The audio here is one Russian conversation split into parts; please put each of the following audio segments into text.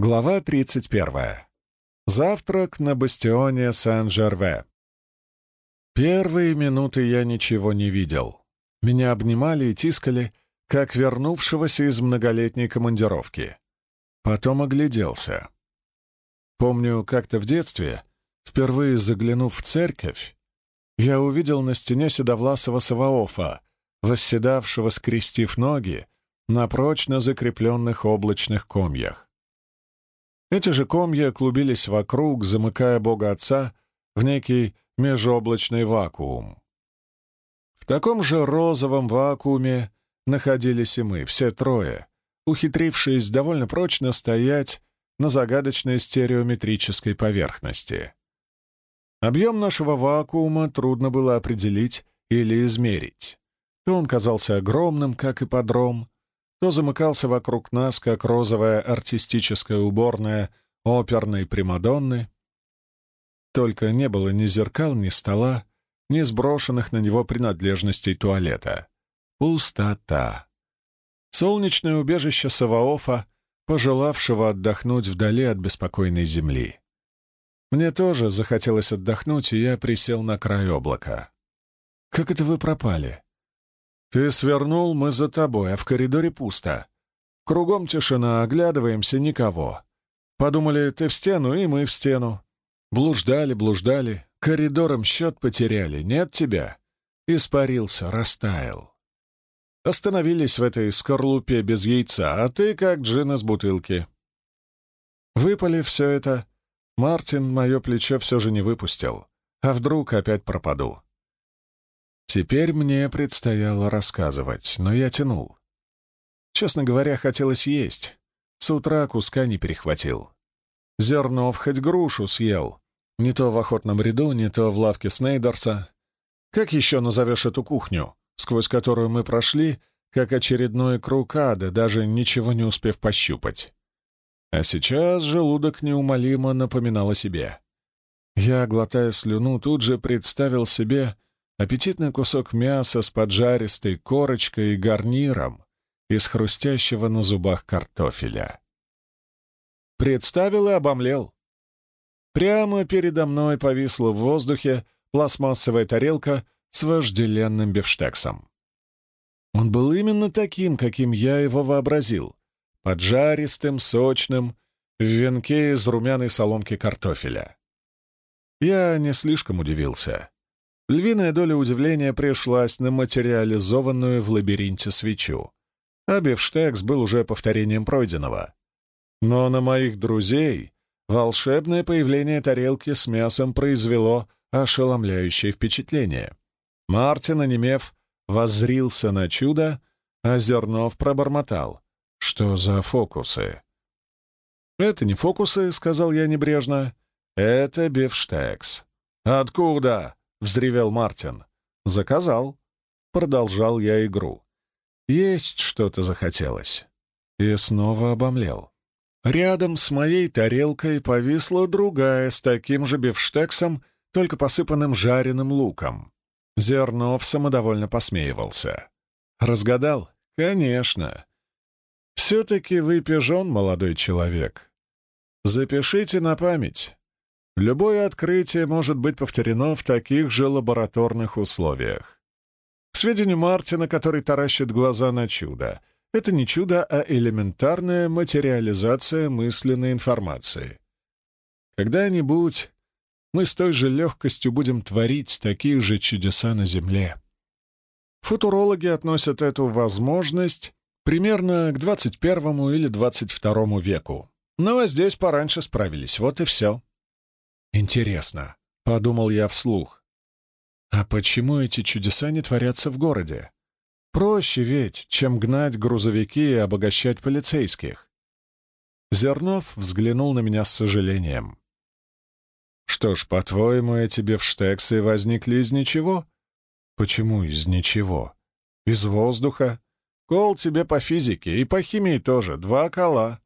Глава 31. Завтрак на бастионе Сен-Жерве. Первые минуты я ничего не видел. Меня обнимали и тискали, как вернувшегося из многолетней командировки. Потом огляделся. Помню, как-то в детстве, впервые заглянув в церковь, я увидел на стене седовласого Саваофа, восседавшего, скрестив ноги, на прочно закрепленных облачных комьях. Эти же комья клубились вокруг, замыкая Бога Отца в некий межоблачный вакуум. В таком же розовом вакууме находились и мы, все трое, ухитрившись довольно прочно стоять на загадочной стереометрической поверхности. Объем нашего вакуума трудно было определить или измерить. То он казался огромным, как ипподром, то замыкался вокруг нас, как розовая артистическая уборная оперной Примадонны. Только не было ни зеркал, ни стола, ни сброшенных на него принадлежностей туалета. Пустота. Солнечное убежище Саваофа, пожелавшего отдохнуть вдали от беспокойной земли. Мне тоже захотелось отдохнуть, и я присел на край облака. «Как это вы пропали?» «Ты свернул, мы за тобой, а в коридоре пусто. Кругом тишина, оглядываемся, никого. Подумали, ты в стену, и мы в стену. Блуждали, блуждали, коридором счет потеряли, нет тебя. Испарился, растаял. Остановились в этой скорлупе без яйца, а ты как джин из бутылки. Выпали все это. Мартин мое плечо все же не выпустил. А вдруг опять пропаду? Теперь мне предстояло рассказывать, но я тянул. Честно говоря, хотелось есть. С утра куска не перехватил. Зернов хоть грушу съел. Не то в охотном ряду, не то в лавке Снейдерса. Как еще назовешь эту кухню, сквозь которую мы прошли, как очередной круг ада, даже ничего не успев пощупать? А сейчас желудок неумолимо напоминал о себе. Я, глотая слюну, тут же представил себе, Аппетитный кусок мяса с поджаристой корочкой и гарниром из хрустящего на зубах картофеля. Представил и обомлел. Прямо передо мной повисла в воздухе пластмассовая тарелка с вожделенным бифштексом. Он был именно таким, каким я его вообразил, поджаристым, сочным, в венке из румяной соломки картофеля. Я не слишком удивился. Львиная доля удивления пришлась на материализованную в лабиринте свечу, а бифштекс был уже повторением пройденного. Но на моих друзей волшебное появление тарелки с мясом произвело ошеломляющее впечатление. Мартин, онемев, воззрился на чудо, а Зернов пробормотал. «Что за фокусы?» «Это не фокусы», — сказал я небрежно. «Это бифштекс». «Откуда?» — взревел Мартин. «Заказал». Продолжал я игру. Есть что-то захотелось. И снова обомлел. Рядом с моей тарелкой повисла другая с таким же бифштексом, только посыпанным жареным луком. Зернов самодовольно посмеивался. «Разгадал? Конечно. Все-таки вы пижон, молодой человек. Запишите на память. Любое открытие может быть повторено в таких же лабораторных условиях. К сведению Мартина, который таращит глаза на чудо, это не чудо, а элементарная материализация мысленной информации. Когда-нибудь мы с той же легкостью будем творить такие же чудеса на Земле. Футурологи относят эту возможность примерно к 21 или 22 веку. А здесь пораньше справились, вот и все. «Интересно», — подумал я вслух. «А почему эти чудеса не творятся в городе? Проще ведь, чем гнать грузовики и обогащать полицейских». Зернов взглянул на меня с сожалением. «Что ж, по-твоему, эти бифштексы возникли из ничего?» «Почему из ничего?» «Из воздуха. Кол тебе по физике и по химии тоже. Два кола.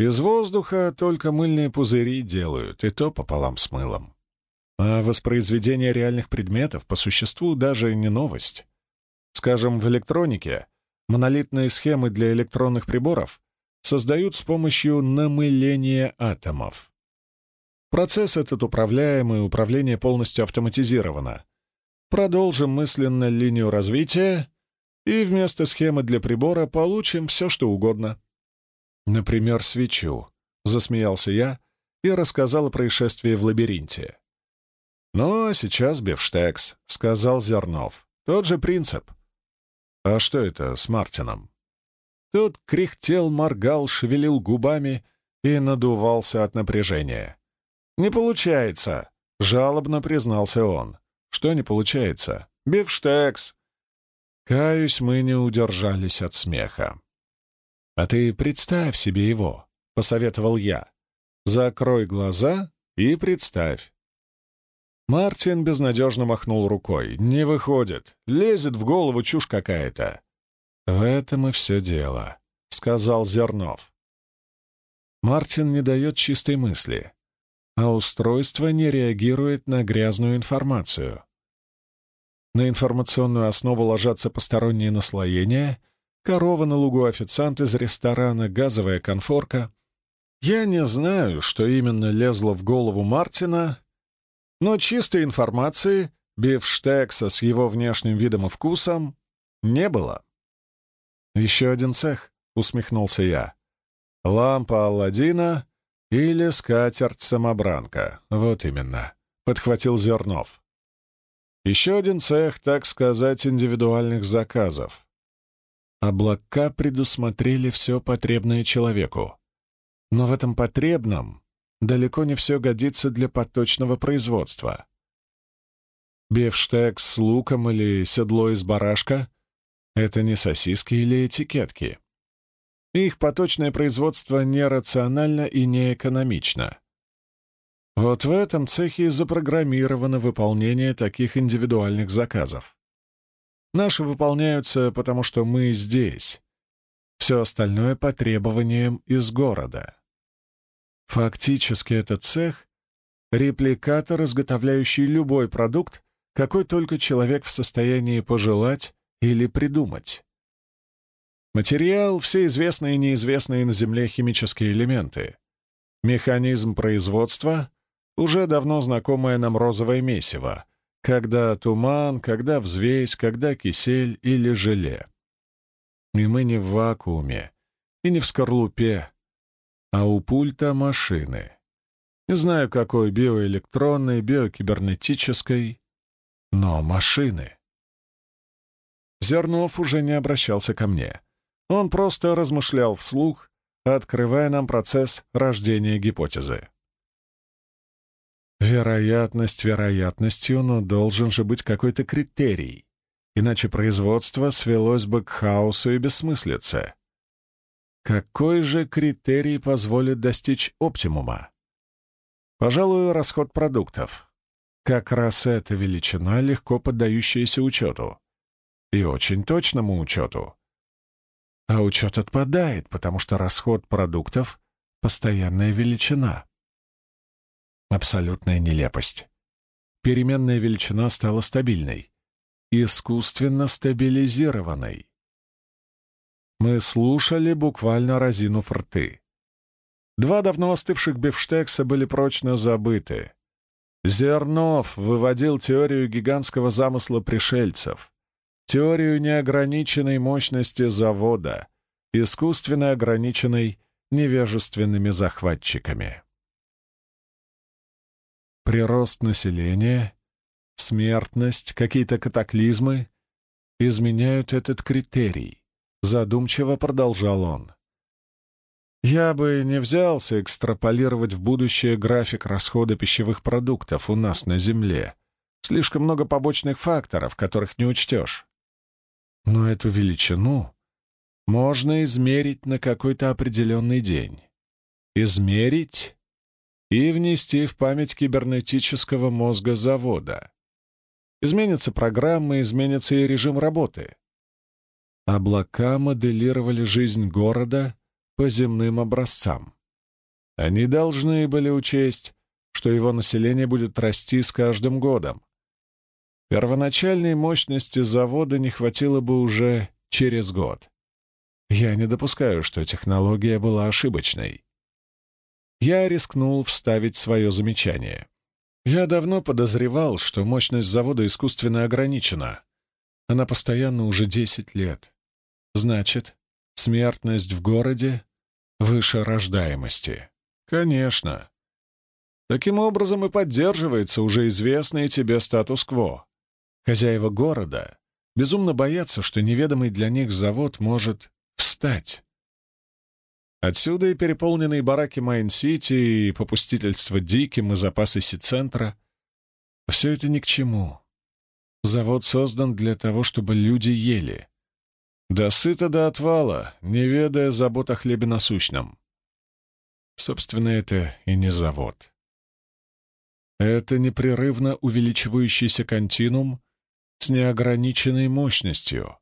Из воздуха только мыльные пузыри делают, и то пополам с мылом. А воспроизведение реальных предметов по существу даже не новость. Скажем, в электронике монолитные схемы для электронных приборов создают с помощью намыления атомов. Процесс этот управляемый, управление полностью автоматизировано. Продолжим мысленно линию развития, и вместо схемы для прибора получим все, что угодно. Например, свечу. Засмеялся я и рассказал о происшествии в лабиринте. «Ну, а сейчас бифштекс», — сказал Зернов. «Тот же принцип». «А что это с Мартином?» Тот кряхтел, моргал, шевелил губами и надувался от напряжения. «Не получается!» — жалобно признался он. «Что не получается?» «Бифштекс!» Каюсь, мы не удержались от смеха. «А ты представь себе его», — посоветовал я. «Закрой глаза и представь». Мартин безнадежно махнул рукой. «Не выходит. Лезет в голову чушь какая-то». «В этом и все дело», — сказал Зернов. Мартин не дает чистой мысли, а устройство не реагирует на грязную информацию. На информационную основу ложатся посторонние наслоения, корова на лугу официант из ресторана, газовая конфорка. Я не знаю, что именно лезло в голову Мартина, но чистой информации, бифштекса с его внешним видом и вкусом, не было. «Еще один цех», — усмехнулся я. «Лампа Алладина или скатерть-самобранка. Вот именно», — подхватил Зернов. «Еще один цех, так сказать, индивидуальных заказов. Облака предусмотрели все потребное человеку. Но в этом потребном далеко не все годится для поточного производства. Бифштекс с луком или седло из барашка — это не сосиски или этикетки. Их поточное производство нерационально и неэкономично. Вот в этом цехе запрограммировано выполнение таких индивидуальных заказов. Наши выполняются, потому что мы здесь. Все остальное по требованиям из города. Фактически этот цех — репликатор, изготовляющий любой продукт, какой только человек в состоянии пожелать или придумать. Материал — все известные и неизвестные на Земле химические элементы. Механизм производства — уже давно знакомое нам розовое месиво, когда туман, когда взвесь, когда кисель или желе. И мы не в вакууме и не в скорлупе, а у пульта машины. Не знаю, какой биоэлектронной, биокибернетической, но машины. Зернов уже не обращался ко мне. Он просто размышлял вслух, открывая нам процесс рождения гипотезы. Вероятность вероятностью, но должен же быть какой-то критерий, иначе производство свелось бы к хаосу и бессмыслице. Какой же критерий позволит достичь оптимума? Пожалуй, расход продуктов. Как раз эта величина, легко поддающаяся учету и очень точному учету. А учет отпадает, потому что расход продуктов — постоянная величина. Абсолютная нелепость. Переменная величина стала стабильной, искусственно стабилизированной. Мы слушали, буквально разинув рты. Два давно остывших бифштекса были прочно забыты. Зернов выводил теорию гигантского замысла пришельцев теорию неограниченной мощности завода, искусственно ограниченной невежественными захватчиками. Прирост населения, смертность, какие-то катаклизмы изменяют этот критерий, задумчиво продолжал он. Я бы не взялся экстраполировать в будущее график расхода пищевых продуктов у нас на Земле. Слишком много побочных факторов, которых не учтешь. Но эту величину можно измерить на какой-то определенный день. Измерить и внести в память кибернетического мозга завода. Изменится программа, изменится и режим работы. Облака моделировали жизнь города по земным образцам. Они должны были учесть, что его население будет расти с каждым годом, Первоначальной мощности завода не хватило бы уже через год. Я не допускаю, что технология была ошибочной. Я рискнул вставить свое замечание. Я давно подозревал, что мощность завода искусственно ограничена. Она постоянно уже 10 лет. Значит, смертность в городе выше рождаемости. Конечно. Таким образом и поддерживается уже известный тебе статус-кво. Хозяева города безумно боятся, что неведомый для них завод может встать. Отсюда и переполненные бараки Майн-Сити, и попустительство диким, и запасы Си-центра. Все это ни к чему. Завод создан для того, чтобы люди ели. Да сыто до отвала, не ведая забот о хлебе насущном. Собственно, это и не завод. Это непрерывно увеличивающийся континуум с неограниченной мощностью.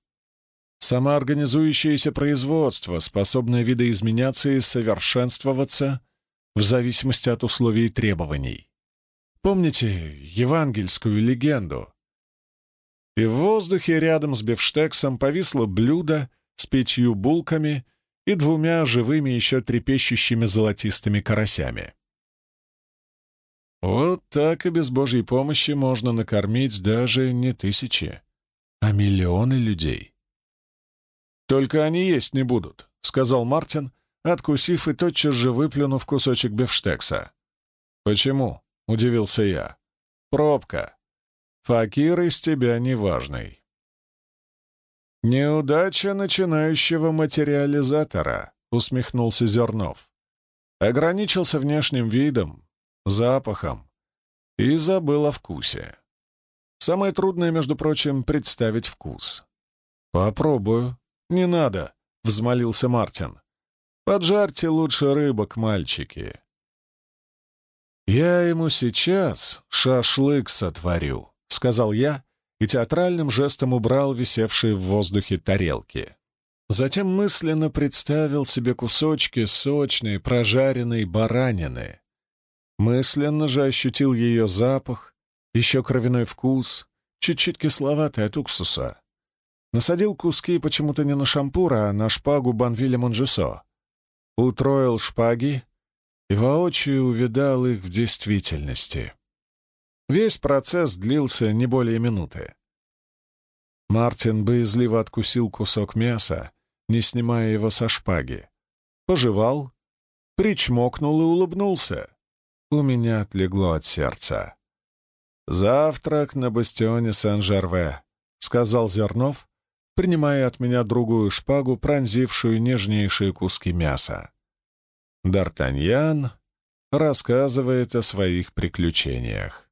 Самоорганизующееся производство, способное видоизменяться и совершенствоваться в зависимости от условий и требований. Помните евангельскую легенду? И в воздухе рядом с бифштексом повисло блюдо с пятью булками и двумя живыми еще трепещущими золотистыми карасями. Вот так и без Божьей помощи можно накормить даже не тысячи, а миллионы людей. «Только они есть не будут», — сказал Мартин, откусив и тотчас же выплюнув кусочек бифштекса. «Почему?» — удивился я. «Пробка. Факир из тебя неважный». «Неудача начинающего материализатора», — усмехнулся Зернов. «Ограничился внешним видом, запахом и забыл о вкусе. Самое трудное, между прочим, представить вкус. Попробую. Не надо, — взмолился Мартин. Поджарьте лучше рыбок, мальчики. Я ему сейчас шашлык сотворю, — сказал я и театральным жестом убрал висевшие в воздухе тарелки. Затем мысленно представил себе кусочки сочной прожаренной баранины, Мысленно же ощутил ее запах, еще кровяной вкус, чуть-чуть кисловатый от уксуса. Насадил куски почему-то не на шампур, а на шпагу Банвиля Монжесо. Утроил шпаги и воочию увидал их в действительности. Весь процесс длился не более минуты. Мартин боязливо откусил кусок мяса, не снимая его со шпаги. Пожевал, причмокнул и улыбнулся у меня отлегло от сердца. «Завтрак на бастионе Сен-Жерве», — сказал Зернов, принимая от меня другую шпагу, пронзившую нежнейшие куски мяса. Д'Артаньян рассказывает о своих приключениях.